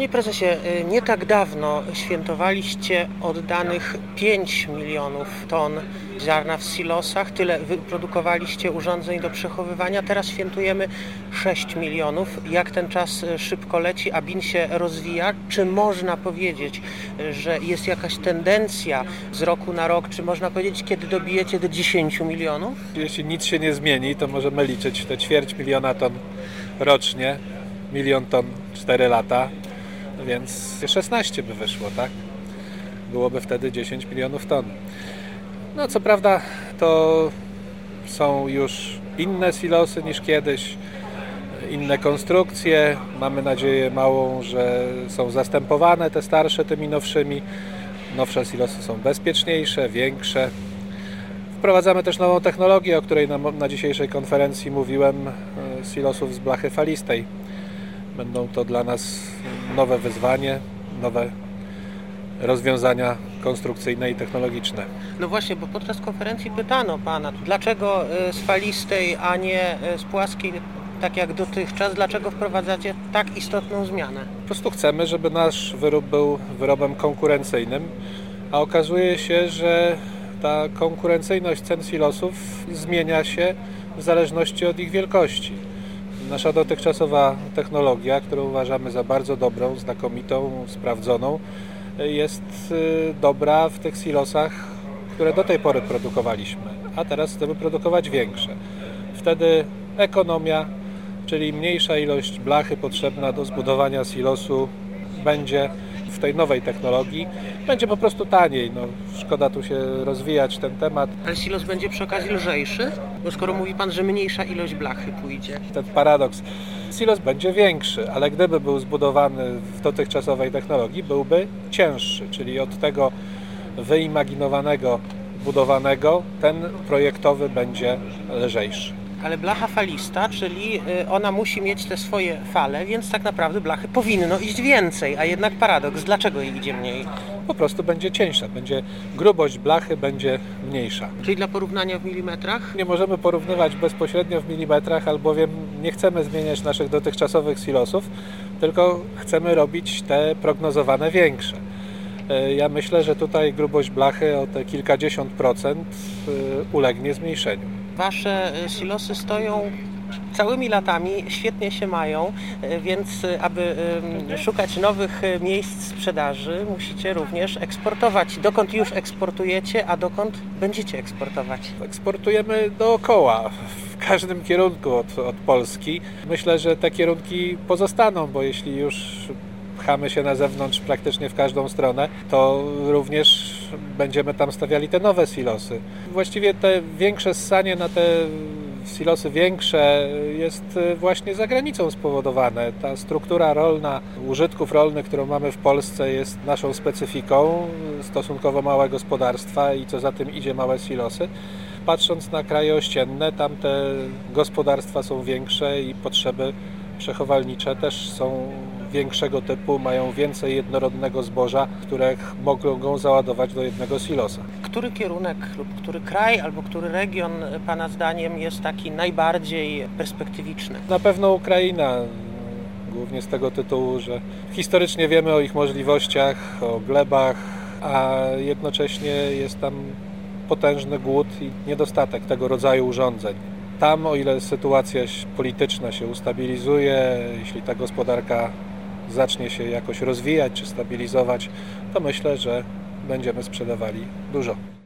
Panie prezesie, y, nie tak dawno świętowaliście oddanych 5 milionów ton ziarna w silosach. Tyle wyprodukowaliście urządzeń do przechowywania. Teraz świętujemy 6 milionów. Jak ten czas y, szybko leci, a BIN się rozwija? Czy można powiedzieć, y, że jest jakaś tendencja z roku na rok? Czy można powiedzieć, kiedy dobijecie do 10 milionów? Jeśli nic się nie zmieni, to możemy liczyć te ćwierć miliona ton rocznie. Milion ton 4 lata więc 16 by wyszło, tak? Byłoby wtedy 10 milionów ton. No co prawda to są już inne silosy niż kiedyś, inne konstrukcje. Mamy nadzieję małą, że są zastępowane te starsze tymi nowszymi. Nowsze silosy są bezpieczniejsze, większe. Wprowadzamy też nową technologię, o której na, na dzisiejszej konferencji mówiłem, e, silosów z blachy falistej. Będą to dla nas nowe wyzwanie, nowe rozwiązania konstrukcyjne i technologiczne. No właśnie, bo podczas konferencji pytano Pana, dlaczego e, z falistej, a nie e, z płaskiej, tak jak dotychczas, dlaczego wprowadzacie tak istotną zmianę? Po prostu chcemy, żeby nasz wyrób był wyrobem konkurencyjnym, a okazuje się, że ta konkurencyjność cen silosów zmienia się w zależności od ich wielkości. Nasza dotychczasowa technologia, którą uważamy za bardzo dobrą, znakomitą, sprawdzoną, jest y, dobra w tych silosach, które do tej pory produkowaliśmy, a teraz chcemy produkować większe. Wtedy ekonomia, czyli mniejsza ilość blachy potrzebna do zbudowania silosu będzie w tej nowej technologii będzie po prostu taniej. No, szkoda tu się rozwijać ten temat. Ale silos będzie przy okazji lżejszy? Bo skoro mówi Pan, że mniejsza ilość blachy pójdzie. Ten paradoks. Silos będzie większy, ale gdyby był zbudowany w dotychczasowej technologii, byłby cięższy, czyli od tego wyimaginowanego, budowanego, ten projektowy będzie lżejszy ale blacha falista, czyli y, ona musi mieć te swoje fale, więc tak naprawdę blachy powinno iść więcej, a jednak paradoks, dlaczego jej idzie mniej? Po prostu będzie cieńsza, będzie grubość blachy będzie mniejsza. Czyli dla porównania w milimetrach? Nie możemy porównywać bezpośrednio w milimetrach, albowiem nie chcemy zmieniać naszych dotychczasowych silosów, tylko chcemy robić te prognozowane większe. E, ja myślę, że tutaj grubość blachy o te kilkadziesiąt procent e, ulegnie zmniejszeniu. Wasze e, silosy stoją całymi latami, świetnie się mają, więc aby szukać nowych miejsc sprzedaży, musicie również eksportować. Dokąd już eksportujecie, a dokąd będziecie eksportować? Eksportujemy dookoła, w każdym kierunku od, od Polski. Myślę, że te kierunki pozostaną, bo jeśli już pchamy się na zewnątrz praktycznie w każdą stronę, to również będziemy tam stawiali te nowe silosy. Właściwie te większe ssanie na te silosy większe jest właśnie za granicą spowodowane. Ta struktura rolna użytków rolnych, którą mamy w Polsce jest naszą specyfiką stosunkowo małe gospodarstwa i co za tym idzie małe silosy. Patrząc na kraje ościenne, tam te gospodarstwa są większe i potrzeby przechowalnicze też są większego typu, mają więcej jednorodnego zboża, które mogą załadować do jednego silosa. Który kierunek lub który kraj albo który region Pana zdaniem jest taki najbardziej perspektywiczny? Na pewno Ukraina, głównie z tego tytułu, że historycznie wiemy o ich możliwościach, o glebach, a jednocześnie jest tam potężny głód i niedostatek tego rodzaju urządzeń. Tam, o ile sytuacja polityczna się ustabilizuje, jeśli ta gospodarka zacznie się jakoś rozwijać czy stabilizować, to myślę, że będziemy sprzedawali dużo.